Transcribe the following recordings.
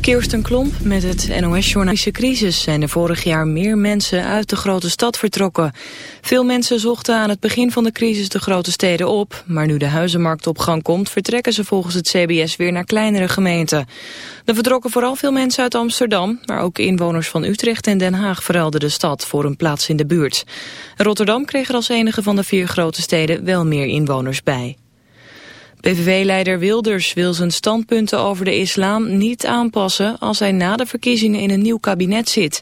Kirsten Klomp met het NOS-journalistische crisis zijn er vorig jaar meer mensen uit de grote stad vertrokken. Veel mensen zochten aan het begin van de crisis de grote steden op, maar nu de huizenmarkt op gang komt vertrekken ze volgens het CBS weer naar kleinere gemeenten. Er vertrokken vooral veel mensen uit Amsterdam, maar ook inwoners van Utrecht en Den Haag verruilden de stad voor een plaats in de buurt. Rotterdam kreeg er als enige van de vier grote steden wel meer inwoners bij. PVV-leider Wilders wil zijn standpunten over de islam niet aanpassen als hij na de verkiezingen in een nieuw kabinet zit.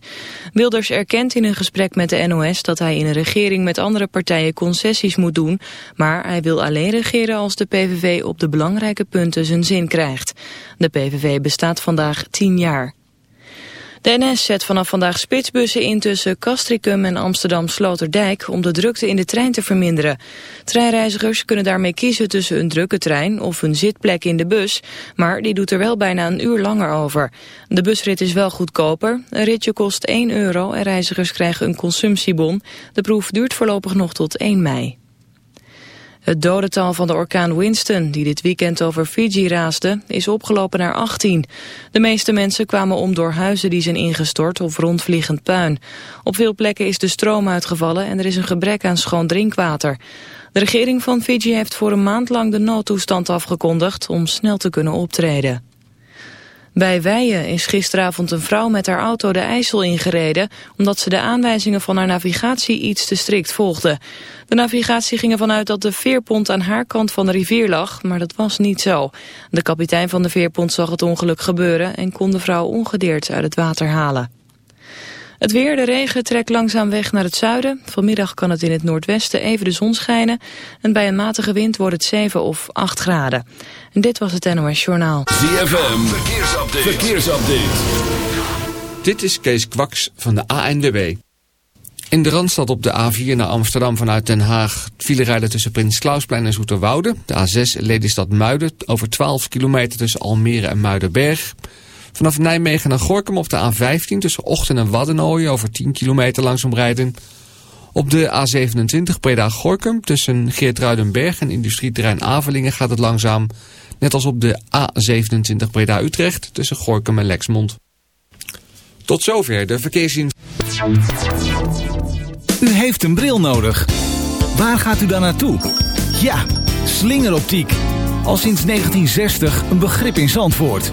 Wilders erkent in een gesprek met de NOS dat hij in een regering met andere partijen concessies moet doen, maar hij wil alleen regeren als de PVV op de belangrijke punten zijn zin krijgt. De PVV bestaat vandaag tien jaar. De NS zet vanaf vandaag spitsbussen in tussen Castricum en Amsterdam-Sloterdijk om de drukte in de trein te verminderen. Treinreizigers kunnen daarmee kiezen tussen een drukke trein of een zitplek in de bus, maar die doet er wel bijna een uur langer over. De busrit is wel goedkoper. Een ritje kost 1 euro en reizigers krijgen een consumptiebon. De proef duurt voorlopig nog tot 1 mei. Het dodental van de orkaan Winston, die dit weekend over Fiji raasde, is opgelopen naar 18. De meeste mensen kwamen om door huizen die zijn ingestort of rondvliegend puin. Op veel plekken is de stroom uitgevallen en er is een gebrek aan schoon drinkwater. De regering van Fiji heeft voor een maand lang de noodtoestand afgekondigd om snel te kunnen optreden. Bij Weijen is gisteravond een vrouw met haar auto de IJssel ingereden... omdat ze de aanwijzingen van haar navigatie iets te strikt volgde. De navigatie ging ervan uit dat de veerpont aan haar kant van de rivier lag, maar dat was niet zo. De kapitein van de veerpont zag het ongeluk gebeuren en kon de vrouw ongedeerd uit het water halen. Het weer, de regen trekt langzaam weg naar het zuiden. Vanmiddag kan het in het noordwesten even de zon schijnen. En bij een matige wind wordt het 7 of 8 graden. En dit was het NOS Journaal. ZFM, verkeersupdate. verkeersupdate. Dit is Kees Kwaks van de ANWB. In de Randstad op de A4 naar Amsterdam vanuit Den Haag... file rijden tussen Prins Klausplein en Zoeterwoude. De A6 Lelystad Muiden over 12 kilometer tussen Almere en Muidenberg... Vanaf Nijmegen naar Gorkum op de A15 tussen Ochten en Waddenooien over 10 kilometer langzaam rijden. Op de A27 Breda-Gorkum tussen Geertruidenberg en industrieterrein Avelingen gaat het langzaam. Net als op de A27 Breda-Utrecht tussen Gorkum en Lexmond. Tot zover de verkeersin. U heeft een bril nodig. Waar gaat u dan naartoe? Ja, slingeroptiek. Al sinds 1960 een begrip in Zandvoort.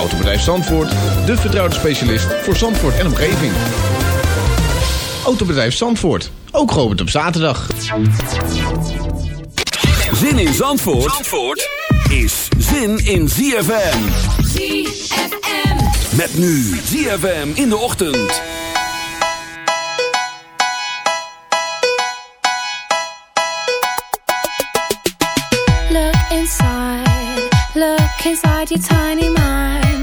Autobedrijf Zandvoort, de vertrouwde specialist voor Zandvoort en omgeving. Autobedrijf Zandvoort, ook geopend op zaterdag. Zin in Zandvoort, Zandvoort is zin in ZFM. ZFM. Met nu ZFM in de ochtend. Look inside, look inside your tiny mind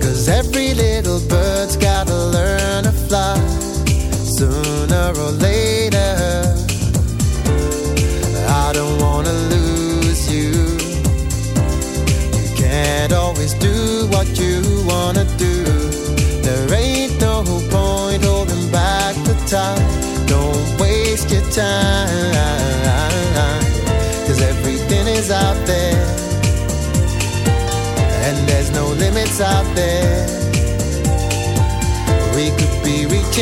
Cause every little bird's gotta learn to fly sooner or later. I don't wanna lose you. You can't always do what you wanna do. There ain't no point holding back the. Don't waste your time.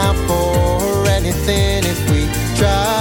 out for anything if we try.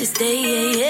this day.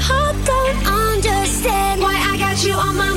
heart don't understand why I got you on my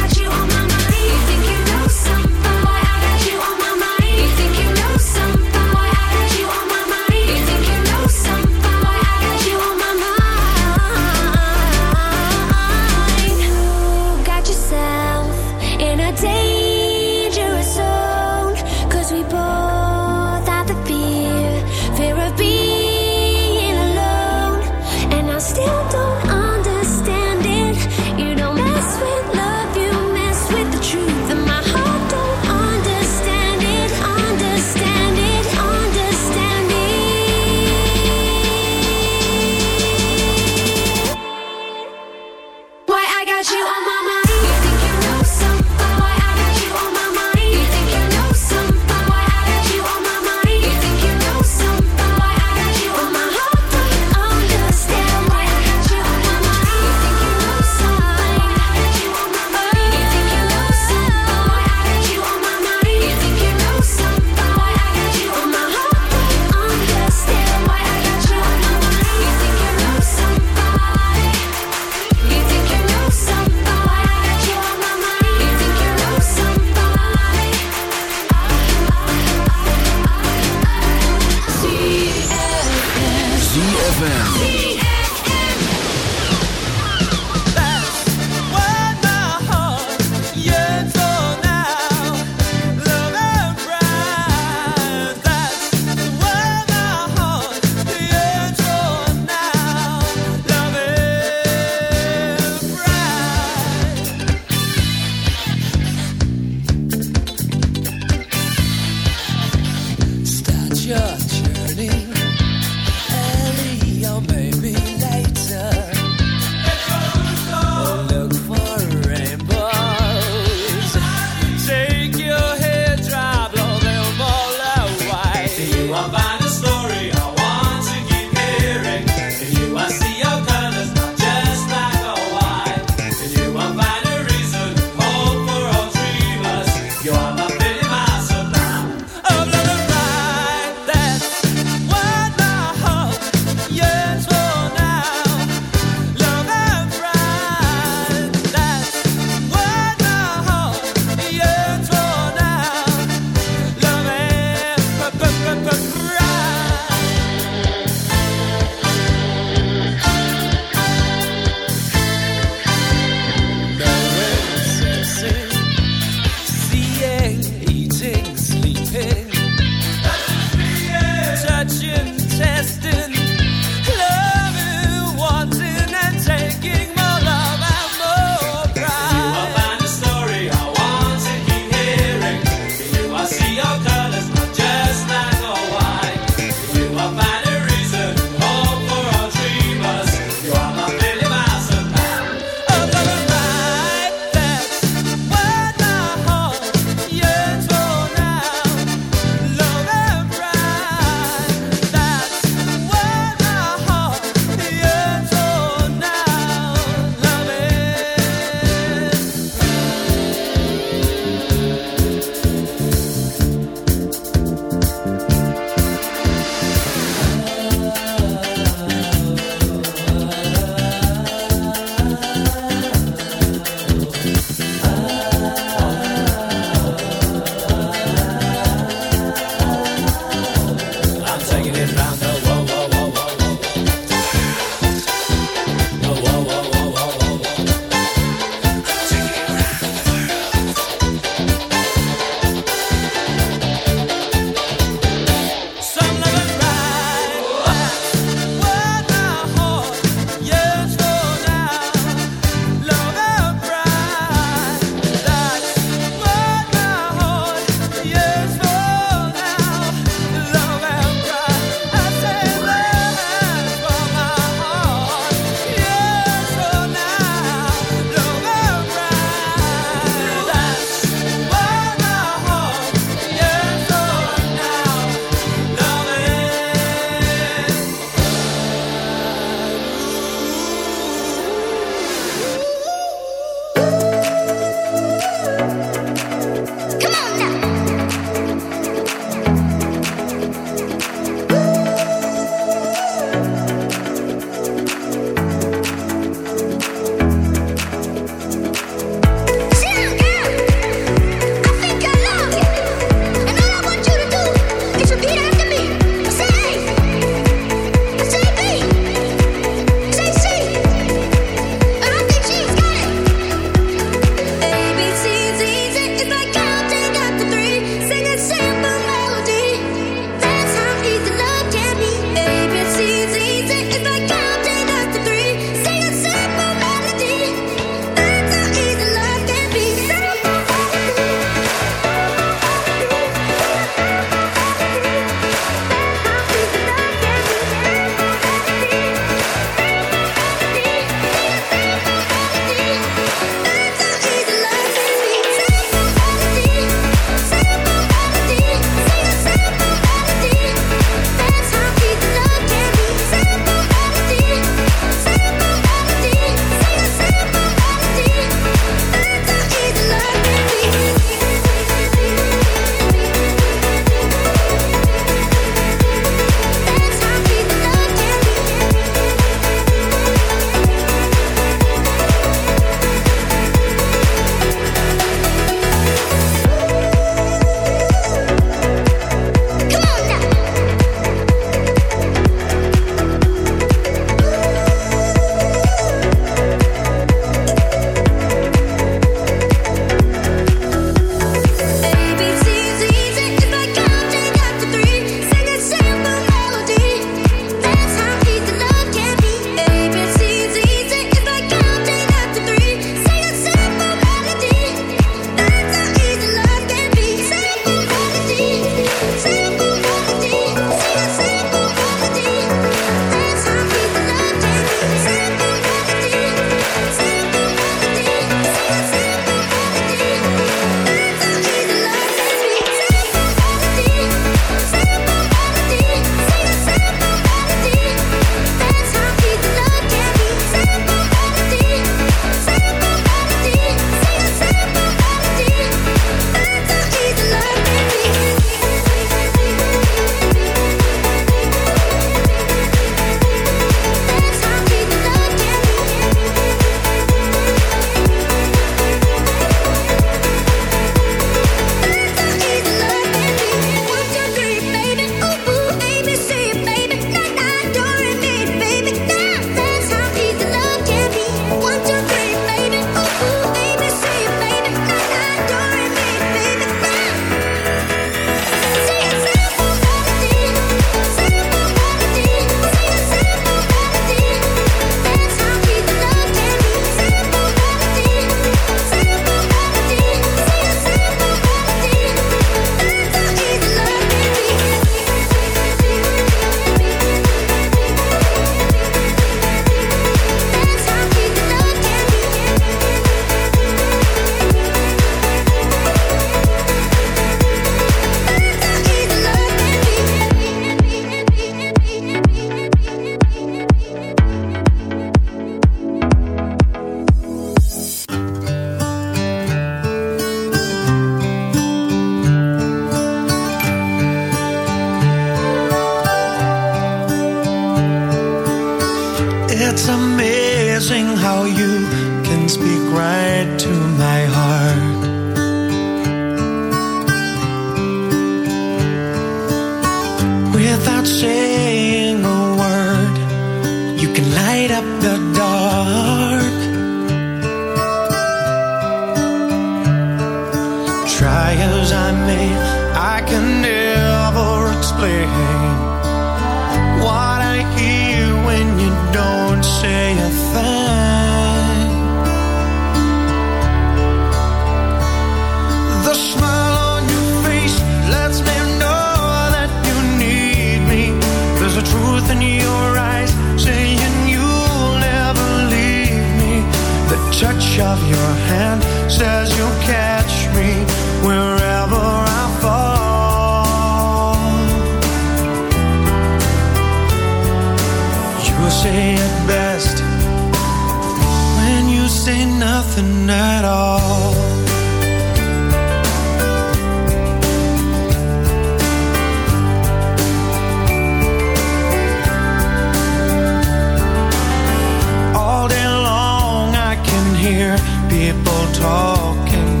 hear people talking.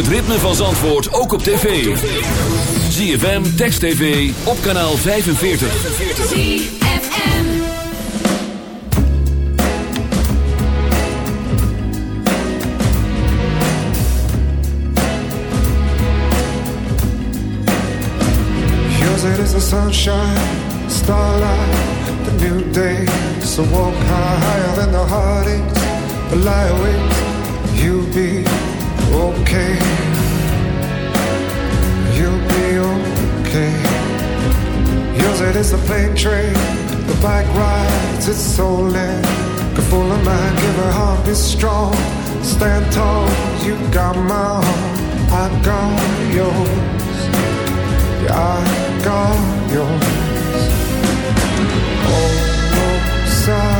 het ritme van Zandvoort ook op tv. ZFM, Text TV, op kanaal 45. ZFM Yours is the sunshine, starlight, the new day So walk high, higher than the heartaches, the lie awake okay. You'll be okay. Yours it is the plane train, the bike rides its so late. Could fool a man, give her heart be strong. Stand tall, you got my heart, I got yours. Yeah, I got yours. Oh, oh.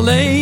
Alleen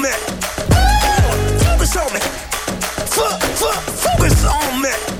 on me. Focus on me. F- f- focus on me.